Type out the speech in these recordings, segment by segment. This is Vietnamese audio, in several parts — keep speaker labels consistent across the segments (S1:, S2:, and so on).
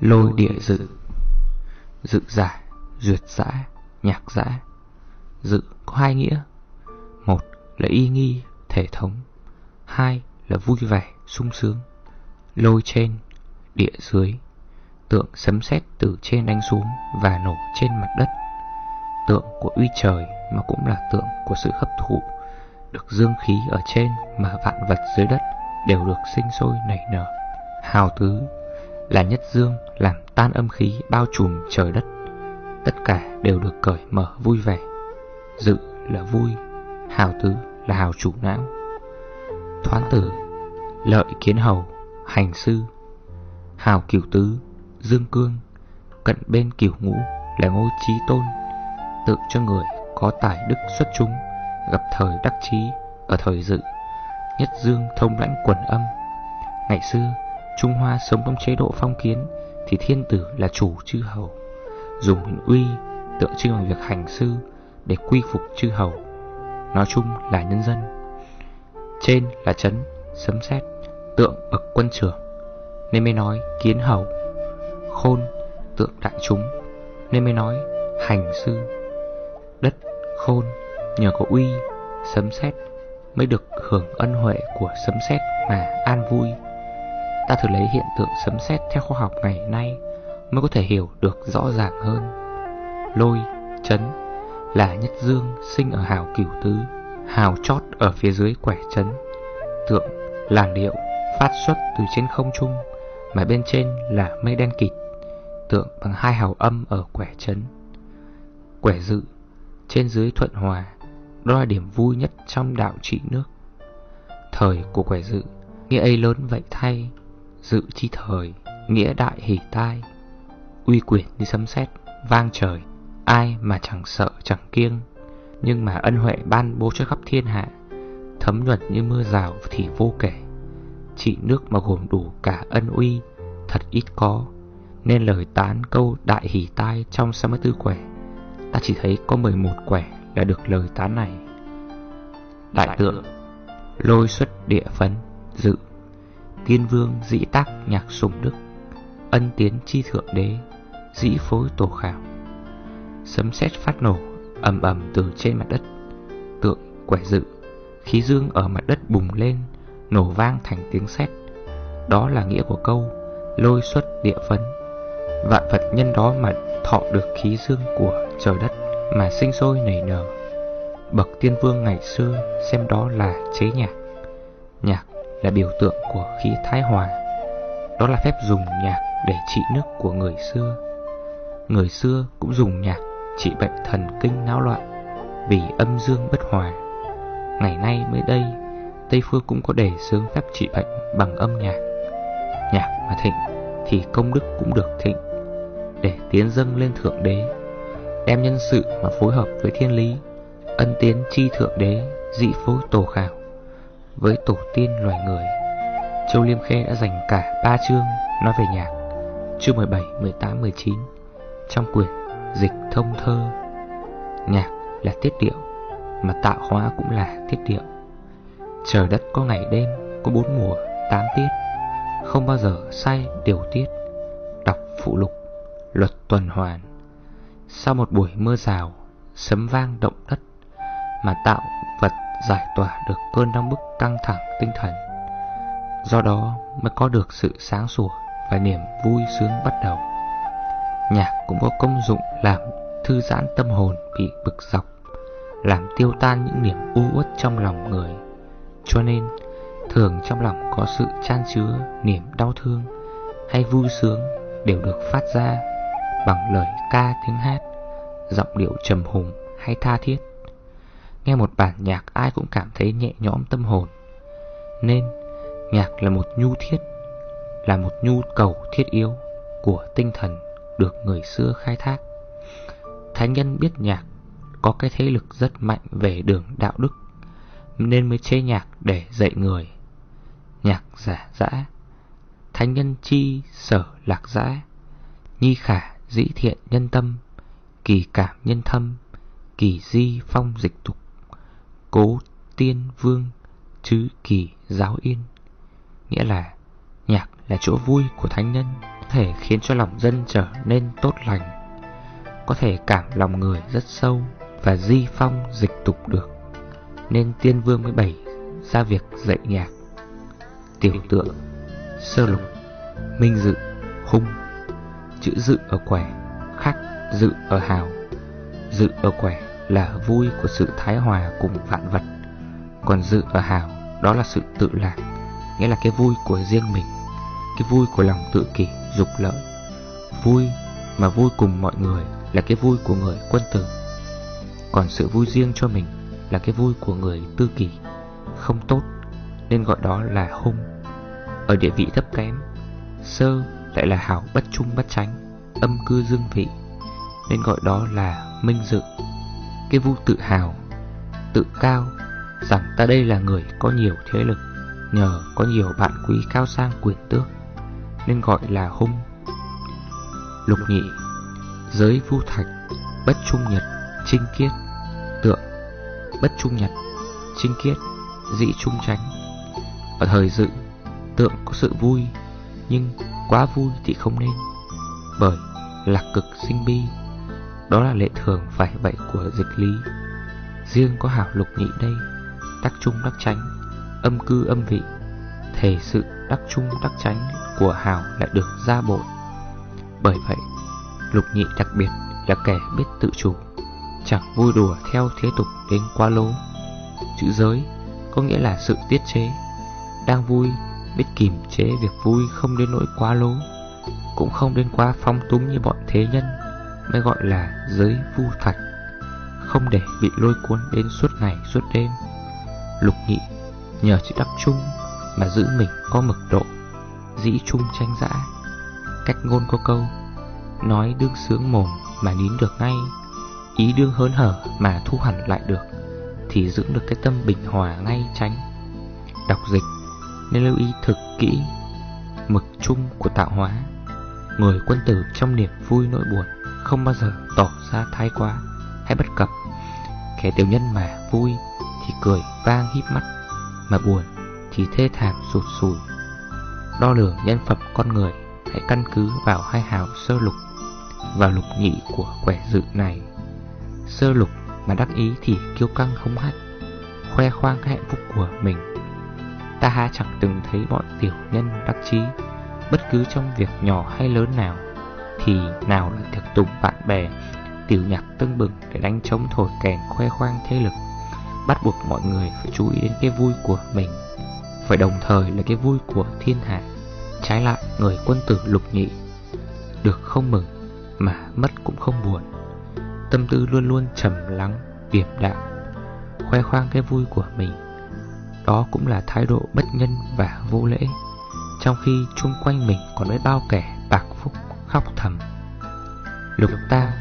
S1: Lôi địa dự. Dự giả, duyệt giả, nhạc giả Dự có hai nghĩa. Một là y nghi, thể thống. Hai là vui vẻ, sung sướng. Lôi trên, địa dưới. Tượng sấm sét từ trên đánh xuống và nổ trên mặt đất. Tượng của uy trời mà cũng là tượng của sự hấp thụ Được dương khí ở trên mà vạn vật dưới đất đều được sinh sôi nảy nở. Hào tứ là nhất dương làm tan âm khí bao trùm trời đất. Tất cả đều được cởi mở vui vẻ. Dự là vui, Hào tứ là hào chủ não. Thoán tử, Lợi kiến hầu, Hành sư. Hào cửu tứ, Dương cương, Cận bên cửu ngũ là ngôi trí tôn. Tự cho người có tài đức xuất chúng, Gặp thời đắc trí Ở thời dự, Nhất dương thông lãnh quần âm. Ngày xưa Trung Hoa sống trong chế độ phong kiến Thì thiên tử là chủ chư hầu, Dùng uy tượng trưng bằng việc hành sư Để quy phục chư hầu. Nói chung là nhân dân. Trên là chấn Sấm sét, Tượng bậc quân trưởng. Nên mới nói kiến hầu, Khôn, tượng đại chúng. Nên mới nói hành sư. Đất khôn, Nhờ có uy, Sấm sét Mới được hưởng ân huệ của sấm sét mà an vui. Ta thử lấy hiện tượng sấm sét theo khoa học ngày nay Mới có thể hiểu được rõ ràng hơn. Lôi, chấn Là nhất dương sinh ở hào cửu tứ Hào chót ở phía dưới quẻ chấn. Tượng, làn điệu Phát xuất từ trên không trung Mà bên trên là mây đen kịt Tượng bằng hai hào âm ở quẻ chấn. Quẻ dự Trên dưới thuận hòa Đó là điểm vui nhất trong đạo trị nước. Thời của quẻ dự Nghĩa ấy lớn vậy thay Dự chi thời, Nghĩa đại hỉ tai. Uy quyền như sấm sét, Vang trời. Ai mà chẳng sợ, chẳng kiêng. Nhưng mà ân huệ ban bố cho khắp thiên hạ. Thấm nhuận như mưa rào thì vô kể. Trị nước mà gồm đủ cả ân uy, Thật ít có. Nên lời tán câu đại hỉ tai trong 64 quẻ, Ta chỉ thấy có 11 quẻ là được lời tán này. Đại tượng, Lôi xuất địa phấn, Dự Tiên vương, dĩ tác nhạc sùng đức, Ân tiến, chi thượng đế, Dĩ phối, tổ khảo. Sấm sét phát nổ, ầm ầm từ trên mặt đất. Tượng quẻ dự, Khí dương ở mặt đất bùng lên, Nổ vang thành tiếng sét. Đó là nghĩa của câu, Lôi xuất địa phấn. Vạn vật nhân đó mà thọ được khí dương của trời đất Mà sinh sôi nảy nở. Bậc tiên vương ngày xưa xem đó là chế nhạc. Nhạc là biểu tượng của khí thái hòa. Đó là phép dùng nhạc để trị nước của người xưa. Người xưa cũng dùng nhạc trị bệnh thần kinh náo loạn Vì âm dương bất hòa. Ngày nay mới đây, Tây Phương cũng có đề xướng phép trị bệnh bằng âm nhạc. Nhạc mà thịnh thì công đức cũng được thịnh. Để tiến dâng lên Thượng Đế, Đem nhân sự mà phối hợp với thiên lý, Ân tiến chi Thượng Đế, Dị phối tổ khảo. Với tổ tiên loài người. Châu Liêm Khê đã dành cả ba chương nói về nhạc Chương 17, 18, 19 Trong quyển Dịch Thông Thơ. Nhạc là tiết điệu Mà tạo hóa cũng là tiết điệu. Trời đất có ngày đêm Có bốn mùa, tám tiết. Không bao giờ sai điều tiết Đọc phụ lục Luật tuần hoàn. Sau một buổi mưa rào Sấm vang động đất Mà tạo giải tỏa được cơn đau bức căng thẳng tinh thần. Do đó mới có được sự sáng sủa Và niềm vui sướng bắt đầu. Nhạc cũng có công dụng làm thư giãn tâm hồn bị bực dọc Làm tiêu tan những niềm u uất trong lòng người. Cho nên thường trong lòng có sự chan chứa niềm đau thương hay vui sướng đều được phát ra bằng lời ca tiếng hát, giọng điệu trầm hùng hay tha thiết. Nghe một bản nhạc ai cũng cảm thấy nhẹ nhõm tâm hồn. Nên nhạc là một nhu thiết, là một nhu cầu thiết yếu của tinh thần được người xưa khai thác. Thánh nhân biết nhạc có cái thế lực rất mạnh về đường đạo đức, nên mới chế nhạc để dạy người. Nhạc giả dã, thánh nhân chi sở lạc dã, nhi khả dĩ thiện nhân tâm, kỳ cảm nhân thâm, kỳ di phong dịch tục, cố tiên vương chứ kỳ giáo yên. Nghĩa là nhạc là chỗ vui của thánh nhân, có thể khiến cho lòng dân trở nên tốt lành, Có thể cảm lòng người rất sâu Và di phong dịch tục được Nên tiên vương mới bày ra việc dạy nhạc Tiểu tượng Sơ lục, Minh dự, Hung, Chữ dự ở quẻ, Khắc dự ở hào, Dự ở quẻ là vui của sự thái hòa cùng vạn vật. Còn dự ở hào đó là sự tự lạc Nghĩa là cái vui của riêng mình Cái vui của lòng tự kỷ, dục lợi Vui mà vui cùng mọi người là cái vui của người quân tử. Còn sự vui riêng cho mình là cái vui của người tư kỷ Không tốt nên gọi đó là hung. Ở địa vị thấp kém Sơ lại là hảo bất trung bất tránh Âm cư dương vị Nên gọi đó là minh dự. Cái vui tự hào, Tự cao, Rằng ta đây là người có nhiều thế lực, Nhờ có nhiều bạn quý cao sang quyền tước, Nên gọi là hung. Lục nhị, Giới vu thạch, Bất trung nhật Trinh kiết, Tượng, Bất trung nhật Trinh kiết, Dĩ trung tránh Ở thời dự, Tượng có sự vui, Nhưng quá vui thì không nên, Bởi lạc cực sinh bi. Đó là lệ thường phải vậy của dịch lý. Riêng có hảo lục nhị đây, Đắc trung đắc tránh Âm cư âm vị, Thể sự đắc trung đắc tránh Của hảo lại được ra bộ. Bởi vậy, Lục nhị đặc biệt là kẻ biết tự chủ, Chẳng vui đùa theo thế tục đến quá lố. Chữ giới có nghĩa là sự tiết chế, Đang vui, biết kìm chế việc vui không đến nỗi quá lố, Cũng không đến quá phong túng như bọn thế nhân. Mới gọi là giới vu thạch, Không để bị lôi cuốn đến suốt ngày suốt đêm. Lục nhị nhờ chữ đắc trung mà giữ mình có mực độ, Dĩ trung tranh dã Cách ngôn có câu, Nói đương sướng mồm mà nín được ngay, Ý đương hớn hở mà thu hẳn lại được, Thì giữ được cái tâm bình hòa ngay tránh Đọc dịch, nên lưu ý thực kỹ, Mực chung của tạo hóa Người quân tử trong niềm vui nỗi buồn. Không bao giờ tỏ ra thái quá hay bất cập. Kẻ tiểu nhân mà vui thì cười vang híp mắt, Mà buồn thì thê thảm sụt sùi. Đo lường nhân phẩm con người, Hãy căn cứ vào hai hào sơ lục Và lục nhị của quẻ dự này. Sơ lục mà đắc ý thì kiêu căng hống hách, Khoe khoang cái hạnh phúc của mình. Ta ha chẳng từng thấy bọn tiểu nhân đắc chí, Bất cứ trong việc nhỏ hay lớn nào thì nào là tiệc tùng bạn bè Tiểu nhạc tưng bừng để đánh trống thổi kèn khoe khoang thế lực Bắt buộc mọi người phải chú ý đến cái vui của mình. Phải đồng thời là cái vui của thiên hạ Trái lại người quân tử lục nhị Được không mừng mà mất cũng không buồn. Tâm tư luôn luôn trầm lắng, điềm đạm Khoe khoang cái vui của mình. Đó cũng là thái độ bất nhân và vô lễ. Trong khi chung quanh mình còn biết bao kẻ khóc thầm. Lục ta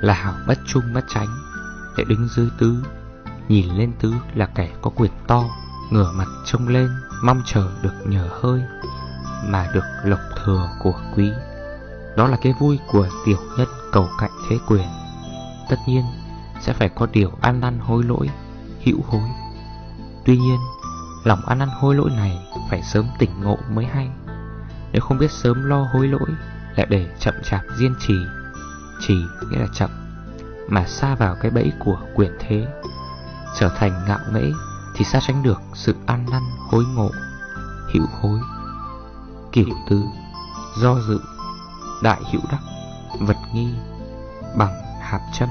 S1: là hảo bất trung bất tránh Để đứng dưới tứ, Nhìn lên tứ là kẻ có quyền to, Ngửa mặt trông lên, Mong chờ được nhờ hơi Mà được lộc thừa của quý. Đó là cái vui của tiểu nhân cầu cạnh thế quyền. Tất nhiên sẽ phải có điều ăn năn hối lỗi, Hữu hối. Tuy nhiên, Lòng ăn năn hối lỗi này Phải sớm tỉnh ngộ mới hay. Nếu không biết sớm lo hối lỗi lại để chậm chạp diên trì. Trì nghĩa là chậm, Mà xa vào cái bẫy của quyền thế. Trở thành ngạo nghễ Thì xa tránh được sự an năn, hối ngộ, Hữu hối. Kiểu tư Do dự, Đại hữu đắc, Vật nghi, Bằng hạp châm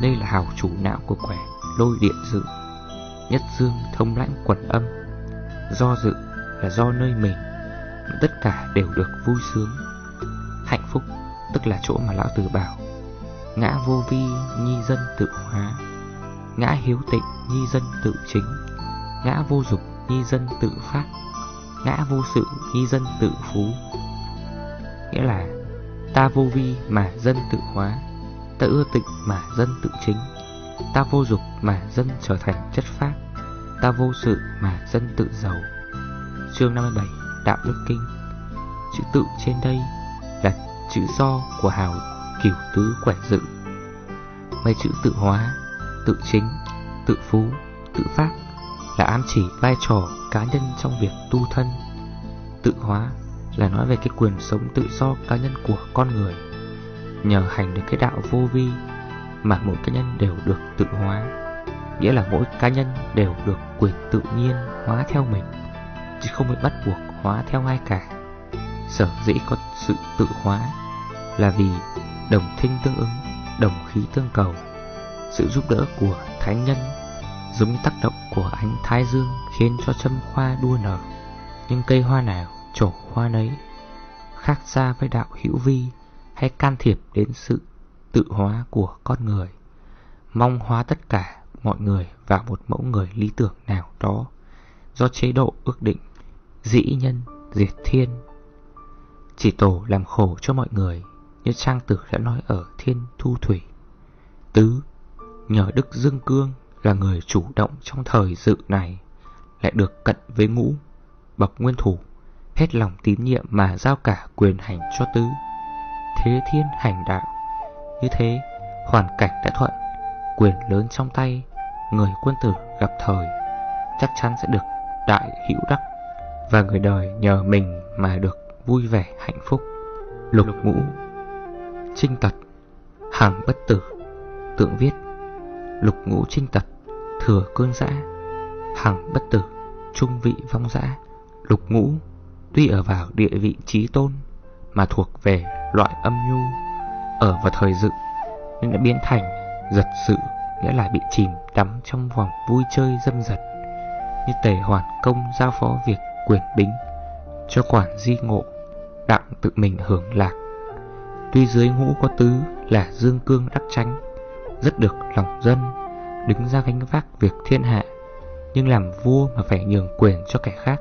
S1: Đây là hào chủ não của quẻ, Lôi địa dự. Nhất dương thông lãnh quần âm. Do dự là do nơi mình, Tất cả đều được vui sướng. Hạnh phúc, Tức là chỗ mà lão tử bảo. Ngã vô vi, nhi dân tự hóa. Ngã hiếu tịnh, nhi dân tự chính. Ngã vô dục, nhi dân tự phát. Ngã vô sự, nhi dân tự phú. Nghĩa là, Ta vô vi mà dân tự hóa. Ta ưa tịnh mà dân tự chính. Ta vô dục mà dân trở thành chất phát Ta vô sự mà dân tự giàu. Chương 57 Đạo Đức Kinh. Chữ tự trên đây chữ do của hào kiểu tứ quẻ dự. Mấy chữ tự hóa, tự chính, tự phú, tự phát Là ám chỉ vai trò cá nhân trong việc tu thân. Tự hóa là nói về cái quyền sống tự do cá nhân của con người. Nhờ hành được cái đạo vô vi Mà mỗi cá nhân đều được tự hóa Nghĩa là mỗi cá nhân đều được quyền tự nhiên hóa theo mình Chứ không bị bắt buộc hóa theo ai cả. Sở dĩ có sự tự hóa Là vì đồng thinh tương ứng, đồng khí tương cầu. Sự giúp đỡ của thánh nhân Giống như tác động của ánh thái dương Khiến cho châm hoa đua nở Nhưng cây hoa nào trổ hoa nấy Khác xa với đạo hữu vi Hay can thiệp đến sự tự hóa của con người. Mong hóa tất cả mọi người vào một mẫu người lý tưởng nào đó Do chế độ ước định Dĩ nhân diệt thiên chỉ tổ làm khổ cho mọi người, Như Trang Tử đã nói ở Thiên Thu Thủy. Tứ, Nhờ Đức Dương Cương là người chủ động trong thời dự này, Lại được cận với ngũ, Bậc nguyên thủ, Hết lòng tín nhiệm mà giao cả quyền hành cho Tứ. Thế thiên hành đạo, Như thế, hoàn cảnh đã thuận, Quyền lớn trong tay, Người quân tử gặp thời, Chắc chắn sẽ được đại hữu đắc, Và người đời nhờ mình mà được vui vẻ hạnh phúc. Lục ngũ Trinh tật Hàng bất tử Tượng viết. Lục ngũ trinh tật Thừa cơn dã Hằng bất tử Trung vị vong dã. Lục ngũ Tuy ở vào địa vị trí tôn Mà thuộc về loại âm nhu Ở vào thời dự Nhưng đã biến thành giật sự Nghĩa là bị chìm đắm trong vòng vui chơi dâm dật Như tề hoàn công giao phó việc quyền bính Cho quản di ngộ Đặng tự mình hưởng lạc. Tuy dưới ngũ có tứ là dương cương đắc tránh Rất được lòng dân, Đứng ra gánh vác việc thiên hạ. Nhưng làm vua mà phải nhường quyền cho kẻ khác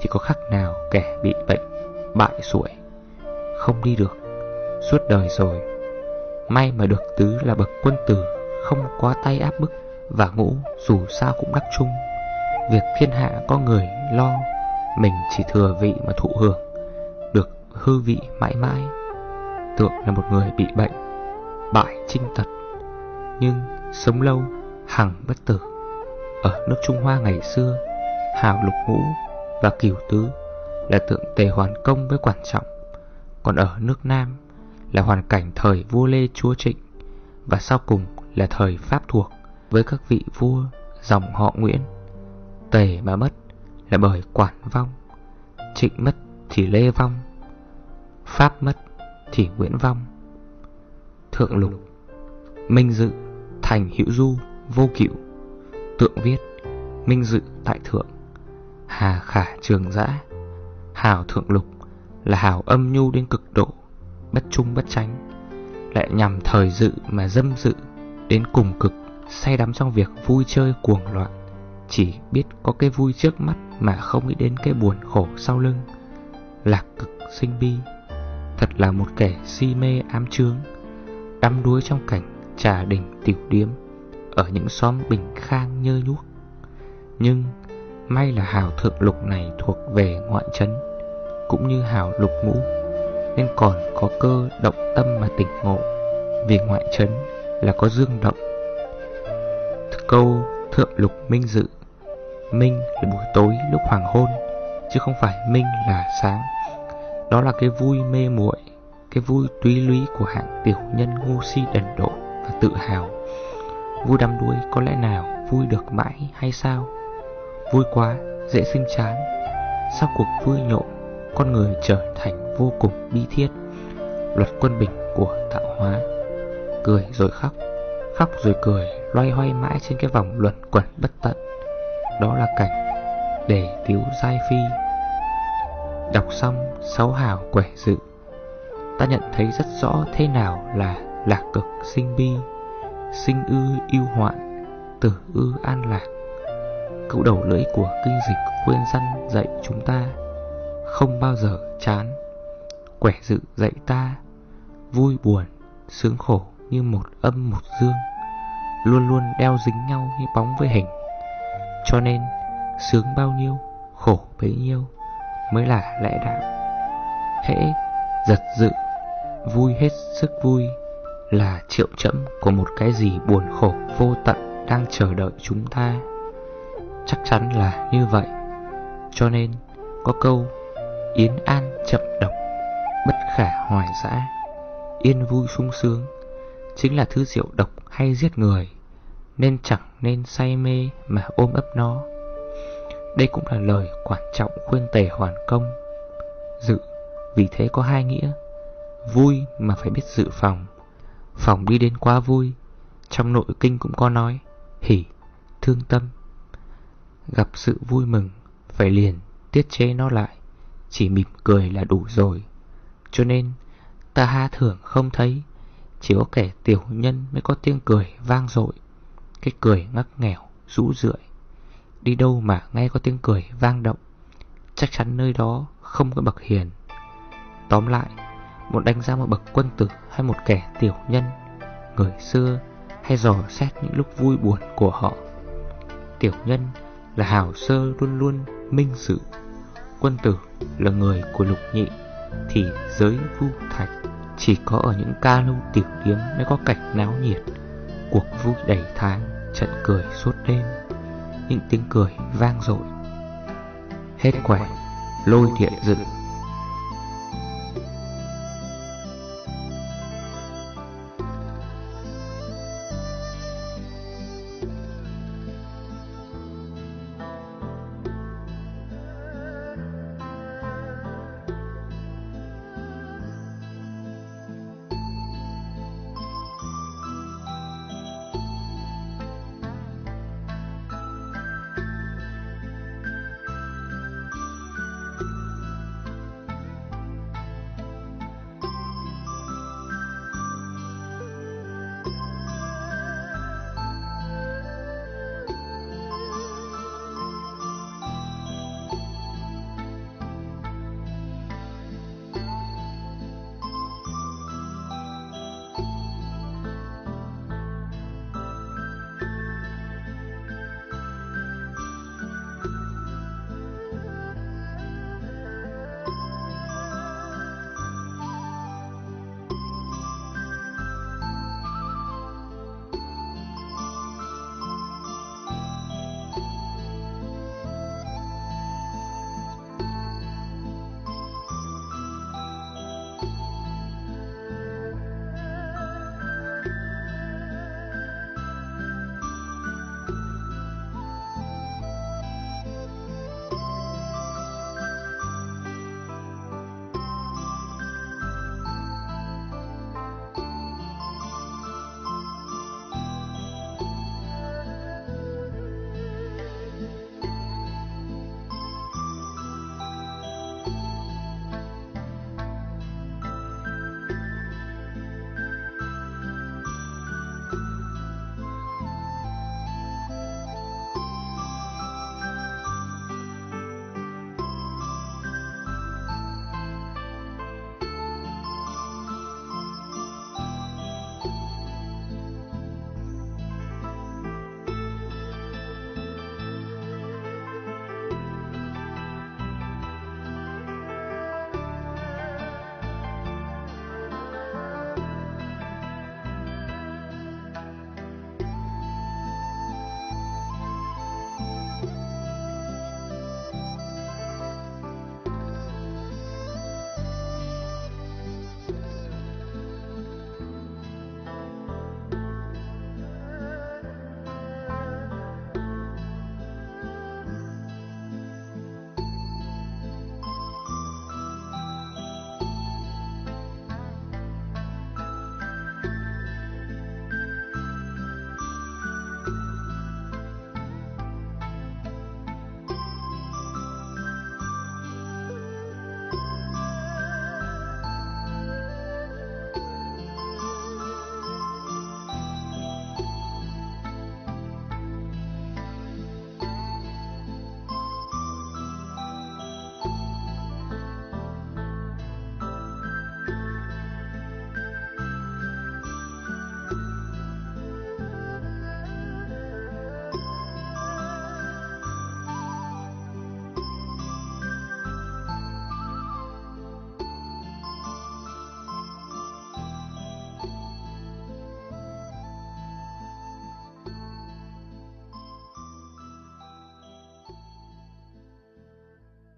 S1: Chỉ có khác nào kẻ bị bệnh, Bại sụi? Không đi được, Suốt đời rồi. May mà được tứ là bậc quân tử, Không quá tay áp bức, Và ngũ dù sao cũng đắc chung. Việc thiên hạ có người lo, Mình chỉ thừa vị mà thụ hưởng hư vị mãi mãi. Tượng là một người bị bệnh, Bại trinh tật, Nhưng sống lâu, hằng bất tử. Ở nước Trung Hoa ngày xưa, Hào lục ngũ và cửu tứ Là tượng tề hoàn công với quan trọng. Còn ở nước Nam Là hoàn cảnh thời vua Lê Chúa Trịnh Và sau cùng là thời Pháp thuộc Với các vị vua dòng họ Nguyễn. Tề mà mất là bởi quản vong, Trịnh mất thì Lê vong. Pháp mất thì Nguyễn vong. Thượng lục Minh dự Thành hữu du Vô cựu Tượng viết Minh dự tại thượng Hà khả trường giã. Hào thượng lục Là hào âm nhu đến cực độ, Bất trung bất tránh Lại nhằm thời dự mà dâm dự Đến cùng cực, Say đắm trong việc vui chơi cuồng loạn. Chỉ biết có cái vui trước mắt Mà không nghĩ đến cái buồn khổ sau lưng. Lạc cực sinh bi. Thật là một kẻ si mê ám trướng, Đắm đuối trong cảnh trà đình tiểu điếm Ở những xóm bình khang nhơ nhuốc. Nhưng may là hào thượng lục này thuộc về ngoại trấn Cũng như hào lục ngũ Nên còn có cơ động tâm mà tỉnh ngộ Vì ngoại trấn là có dương động. Câu thượng lục minh dự Minh là buổi tối lúc hoàng hôn Chứ không phải minh là sáng đó là cái vui mê muội Cái vui túy lý của hạng tiểu nhân ngu si đần độ và tự hào. Vui đắm đuối có lẽ nào vui được mãi hay sao? Vui quá, dễ sinh chán. Sau cuộc vui nhộn Con người trở thành vô cùng bi thiết. Luật quân bình của tạo hóa. Cười rồi khóc Khóc rồi cười Loay hoay mãi trên cái vòng luẩn quẩn bất tận. Đó là cảnh Để tiếu giai phi. Đọc xong sáu hào quẻ dự. Ta nhận thấy rất rõ thế nào là lạc cực sinh bi Sinh ư yêu hoạn Tử ư an lạc. Câu đầu lưỡi của kinh dịch khuyên răn dạy chúng ta Không bao giờ chán. Quẻ dự dạy ta Vui buồn, sướng khổ như một âm một dương Luôn luôn đeo dính nhau như bóng với hình. Cho nên sướng bao nhiêu, khổ bấy nhiêu mới là lẽ đạo. Hễ giật dự, Vui hết sức vui Là triệu chậm của một cái gì buồn khổ vô tận Đang chờ đợi chúng ta. Chắc chắn là như vậy, Cho nên có câu, Yến an chậm độc, Bất khả hoài dã, Yên vui sung sướng Chính là thứ rượu độc hay giết người, Nên chẳng nên say mê Mà ôm ấp nó. Đây cũng là lời quan trọng khuyên tề hoàn công. Dự Vì thế có hai nghĩa. Vui mà phải biết dự phòng. Phòng đi đến quá vui Trong nội kinh cũng có nói Hỉ, thương tâm. Gặp sự vui mừng Phải liền tiết chế nó lại Chỉ mỉm cười là đủ rồi. Cho nên ta ha thưởng không thấy Chỉ có kẻ tiểu nhân mới có tiếng cười vang dội Cái cười ngắc nghèo, rũ rượi. Đi đâu mà nghe có tiếng cười vang động? Chắc chắn nơi đó không có bậc hiền. Tóm lại Một đánh giá một bậc quân tử hay một kẻ tiểu nhân, Người xưa hay dò xét những lúc vui buồn của họ. Tiểu nhân là hào sơ luôn luôn minh sự. Quân tử là người của lục nhị, Thì giới vu thạch Chỉ có ở những ca lâu tiểu điếm mới có cảnh náo nhiệt, Cuộc vui đầy tháng, Trận cười suốt đêm. Những tiếng cười vang dội. Hết quẻ Lôi thiện dựng.